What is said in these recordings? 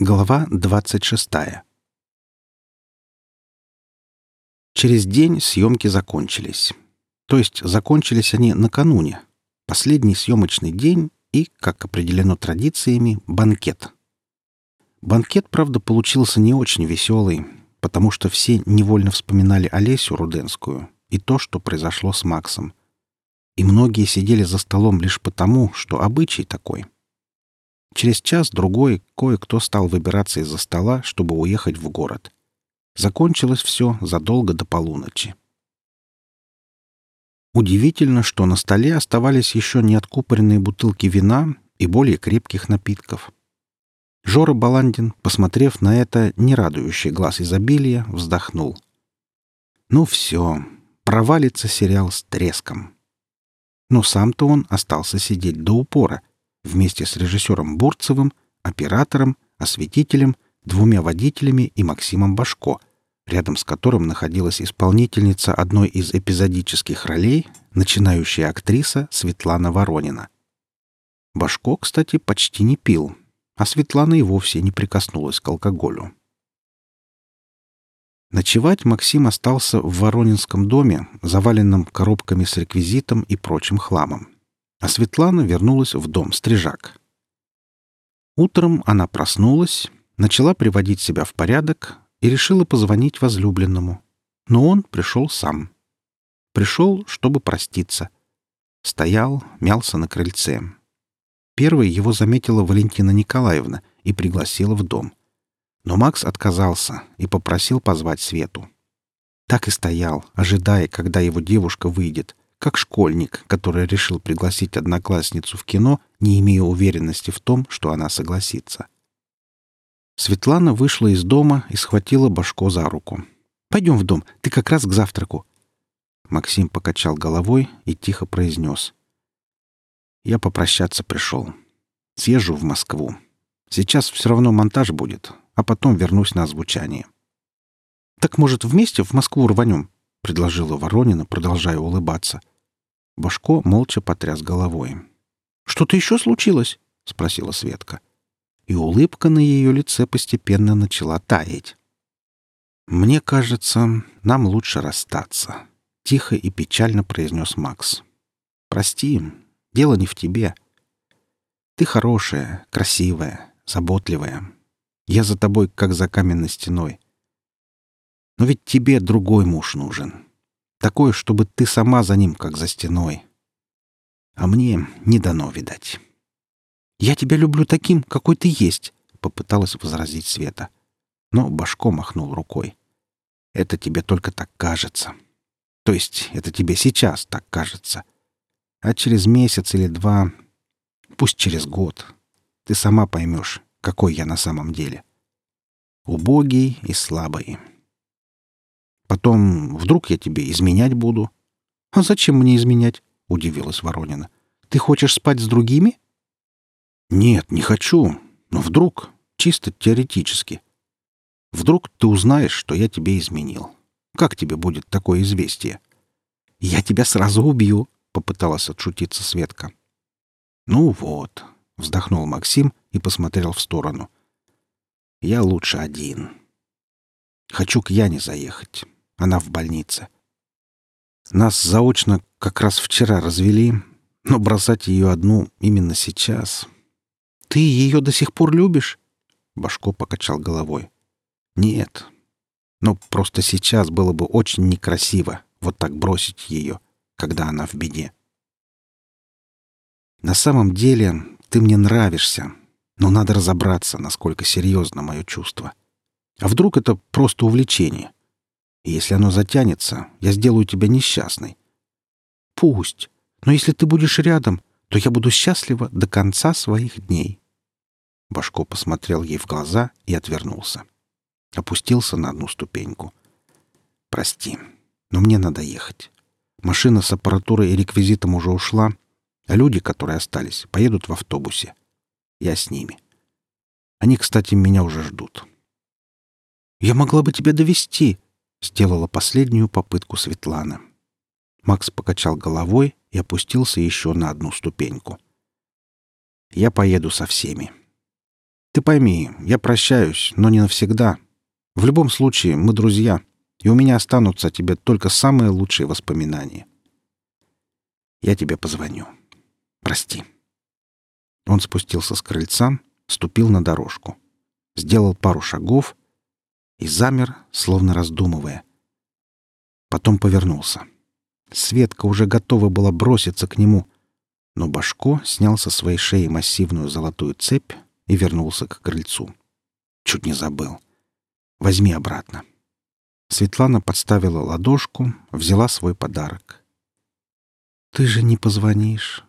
Глава 26. Через день съемки закончились. То есть закончились они накануне. Последний съемочный день и, как определено традициями, банкет. Банкет, правда, получился не очень веселый, потому что все невольно вспоминали Олесю Руденскую и то, что произошло с Максом. И многие сидели за столом лишь потому, что обычай такой — Через час-другой кое-кто стал выбираться из-за стола, чтобы уехать в город. Закончилось все задолго до полуночи. Удивительно, что на столе оставались еще не откупоренные бутылки вина и более крепких напитков. Жора Баландин, посмотрев на это нерадующий глаз изобилия, вздохнул. Ну все, провалится сериал с треском. Но сам-то он остался сидеть до упора, вместе с режиссером Бурцевым, оператором, осветителем, двумя водителями и Максимом Башко, рядом с которым находилась исполнительница одной из эпизодических ролей, начинающая актриса Светлана Воронина. Башко, кстати, почти не пил, а Светлана и вовсе не прикоснулась к алкоголю. Ночевать Максим остался в Воронинском доме, заваленном коробками с реквизитом и прочим хламом а Светлана вернулась в дом Стрижак. Утром она проснулась, начала приводить себя в порядок и решила позвонить возлюбленному. Но он пришел сам. Пришел, чтобы проститься. Стоял, мялся на крыльце. Первой его заметила Валентина Николаевна и пригласила в дом. Но Макс отказался и попросил позвать Свету. Так и стоял, ожидая, когда его девушка выйдет — как школьник, который решил пригласить одноклассницу в кино, не имея уверенности в том, что она согласится. Светлана вышла из дома и схватила Башко за руку. «Пойдем в дом, ты как раз к завтраку». Максим покачал головой и тихо произнес. «Я попрощаться пришел. Съезжу в Москву. Сейчас все равно монтаж будет, а потом вернусь на озвучание». «Так, может, вместе в Москву рванем?» — предложила Воронина, продолжая улыбаться. Башко молча потряс головой. «Что-то еще случилось?» — спросила Светка. И улыбка на ее лице постепенно начала таять. «Мне кажется, нам лучше расстаться», — тихо и печально произнес Макс. «Прости, дело не в тебе. Ты хорошая, красивая, заботливая. Я за тобой, как за каменной стеной. Но ведь тебе другой муж нужен. Такой, чтобы ты сама за ним, как за стеной. А мне не дано, видать. «Я тебя люблю таким, какой ты есть», — попыталась возразить Света. Но Башко махнул рукой. «Это тебе только так кажется. То есть это тебе сейчас так кажется. А через месяц или два, пусть через год, ты сама поймешь, какой я на самом деле. Убогий и слабый». Потом вдруг я тебе изменять буду. — А зачем мне изменять? — удивилась Воронина. — Ты хочешь спать с другими? — Нет, не хочу. Но вдруг, чисто теоретически. Вдруг ты узнаешь, что я тебе изменил. Как тебе будет такое известие? — Я тебя сразу убью, — попыталась отшутиться Светка. — Ну вот, — вздохнул Максим и посмотрел в сторону. — Я лучше один. Хочу к Яне заехать. Она в больнице. Нас заочно как раз вчера развели, но бросать ее одну именно сейчас... «Ты ее до сих пор любишь?» Башко покачал головой. «Нет. Но просто сейчас было бы очень некрасиво вот так бросить ее, когда она в беде. На самом деле ты мне нравишься, но надо разобраться, насколько серьезно мое чувство. А вдруг это просто увлечение? И если оно затянется, я сделаю тебя несчастной. Пусть. Но если ты будешь рядом, то я буду счастлива до конца своих дней. Башко посмотрел ей в глаза и отвернулся. Опустился на одну ступеньку. «Прости, но мне надо ехать. Машина с аппаратурой и реквизитом уже ушла, а люди, которые остались, поедут в автобусе. Я с ними. Они, кстати, меня уже ждут». «Я могла бы тебя довести Сделала последнюю попытку Светлана. Макс покачал головой и опустился еще на одну ступеньку. «Я поеду со всеми. Ты пойми, я прощаюсь, но не навсегда. В любом случае, мы друзья, и у меня останутся тебе только самые лучшие воспоминания. Я тебе позвоню. Прости». Он спустился с крыльца, ступил на дорожку, сделал пару шагов и замер, словно раздумывая. Потом повернулся. Светка уже готова была броситься к нему, но Башко снял со своей шеи массивную золотую цепь и вернулся к крыльцу. Чуть не забыл. Возьми обратно. Светлана подставила ладошку, взяла свой подарок. «Ты же не позвонишь».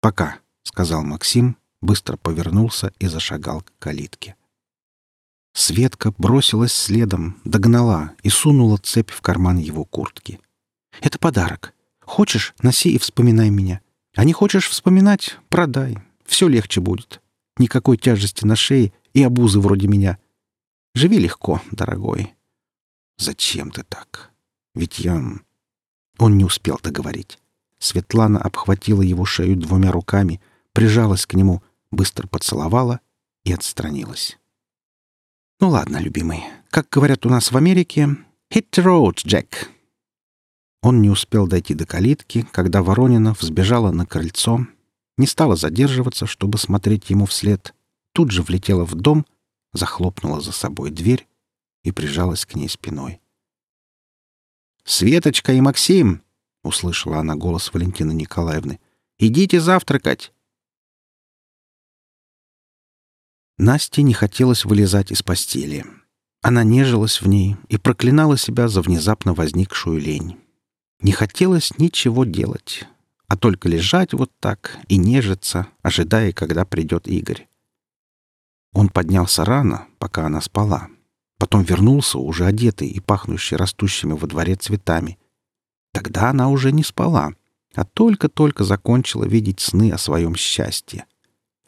«Пока», — сказал Максим, быстро повернулся и зашагал к калитке. Светка бросилась следом, догнала и сунула цепь в карман его куртки. «Это подарок. Хочешь — носи и вспоминай меня. А не хочешь вспоминать — продай. Все легче будет. Никакой тяжести на шее и обузы вроде меня. Живи легко, дорогой». «Зачем ты так? Ведь я...» Он не успел договорить. Светлана обхватила его шею двумя руками, прижалась к нему, быстро поцеловала и отстранилась. «Ну ладно, любимый. Как говорят у нас в Америке, hit the road, Джек!» Он не успел дойти до калитки, когда Воронина взбежала на крыльцо, не стала задерживаться, чтобы смотреть ему вслед, тут же влетела в дом, захлопнула за собой дверь и прижалась к ней спиной. «Светочка и Максим!» — услышала она голос Валентины Николаевны. «Идите завтракать!» Насте не хотелось вылезать из постели. Она нежилась в ней и проклинала себя за внезапно возникшую лень. Не хотелось ничего делать, а только лежать вот так и нежиться, ожидая, когда придет Игорь. Он поднялся рано, пока она спала. Потом вернулся, уже одетый и пахнущий растущими во дворе цветами. Тогда она уже не спала, а только-только закончила видеть сны о своем счастье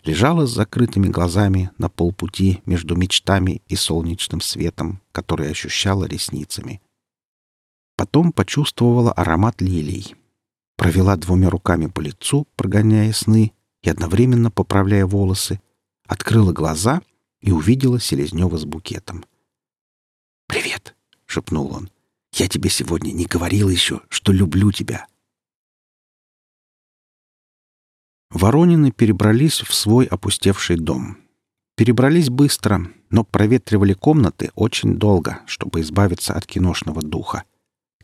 лежала с закрытыми глазами на полпути между мечтами и солнечным светом, который ощущала ресницами. Потом почувствовала аромат лилий. Провела двумя руками по лицу, прогоняя сны и одновременно поправляя волосы, открыла глаза и увидела Селезнева с букетом. «Привет!» — шепнул он. «Я тебе сегодня не говорил еще, что люблю тебя. Воронины перебрались в свой опустевший дом. Перебрались быстро, но проветривали комнаты очень долго, чтобы избавиться от киношного духа.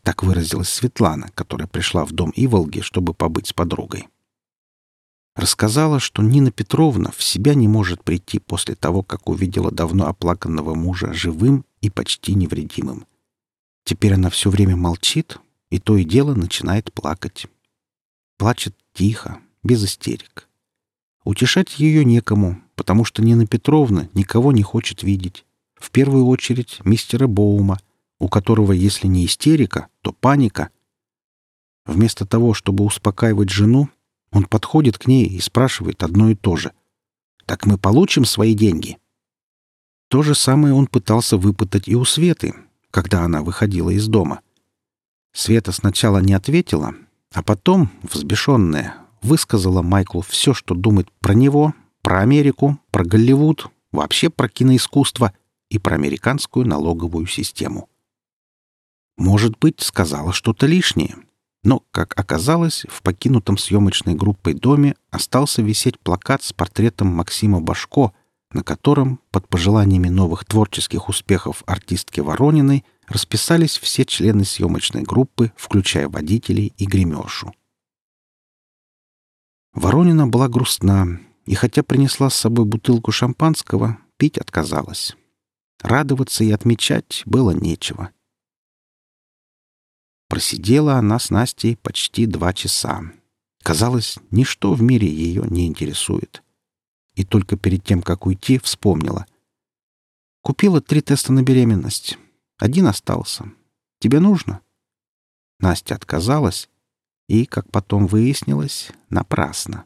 Так выразилась Светлана, которая пришла в дом Иволги, чтобы побыть с подругой. Рассказала, что Нина Петровна в себя не может прийти после того, как увидела давно оплаканного мужа живым и почти невредимым. Теперь она все время молчит, и то и дело начинает плакать. Плачет тихо, без истерик. Утешать ее некому, потому что Нина Петровна никого не хочет видеть. В первую очередь мистера Боума, у которого, если не истерика, то паника. Вместо того, чтобы успокаивать жену, он подходит к ней и спрашивает одно и то же. «Так мы получим свои деньги?» То же самое он пытался выпытать и у Светы, когда она выходила из дома. Света сначала не ответила, а потом, взбешенная, высказала Майклу все, что думает про него, про Америку, про Голливуд, вообще про киноискусство и про американскую налоговую систему. Может быть, сказала что-то лишнее, но, как оказалось, в покинутом съемочной группой доме остался висеть плакат с портретом Максима Башко, на котором, под пожеланиями новых творческих успехов артистки Ворониной, расписались все члены съемочной группы, включая водителей и гримершу. Воронина была грустна, и хотя принесла с собой бутылку шампанского, пить отказалась. Радоваться и отмечать было нечего. Просидела она с Настей почти два часа. Казалось, ничто в мире ее не интересует. И только перед тем, как уйти, вспомнила. Купила три теста на беременность. Один остался. Тебе нужно? Настя отказалась, и, как потом выяснилось, напрасно.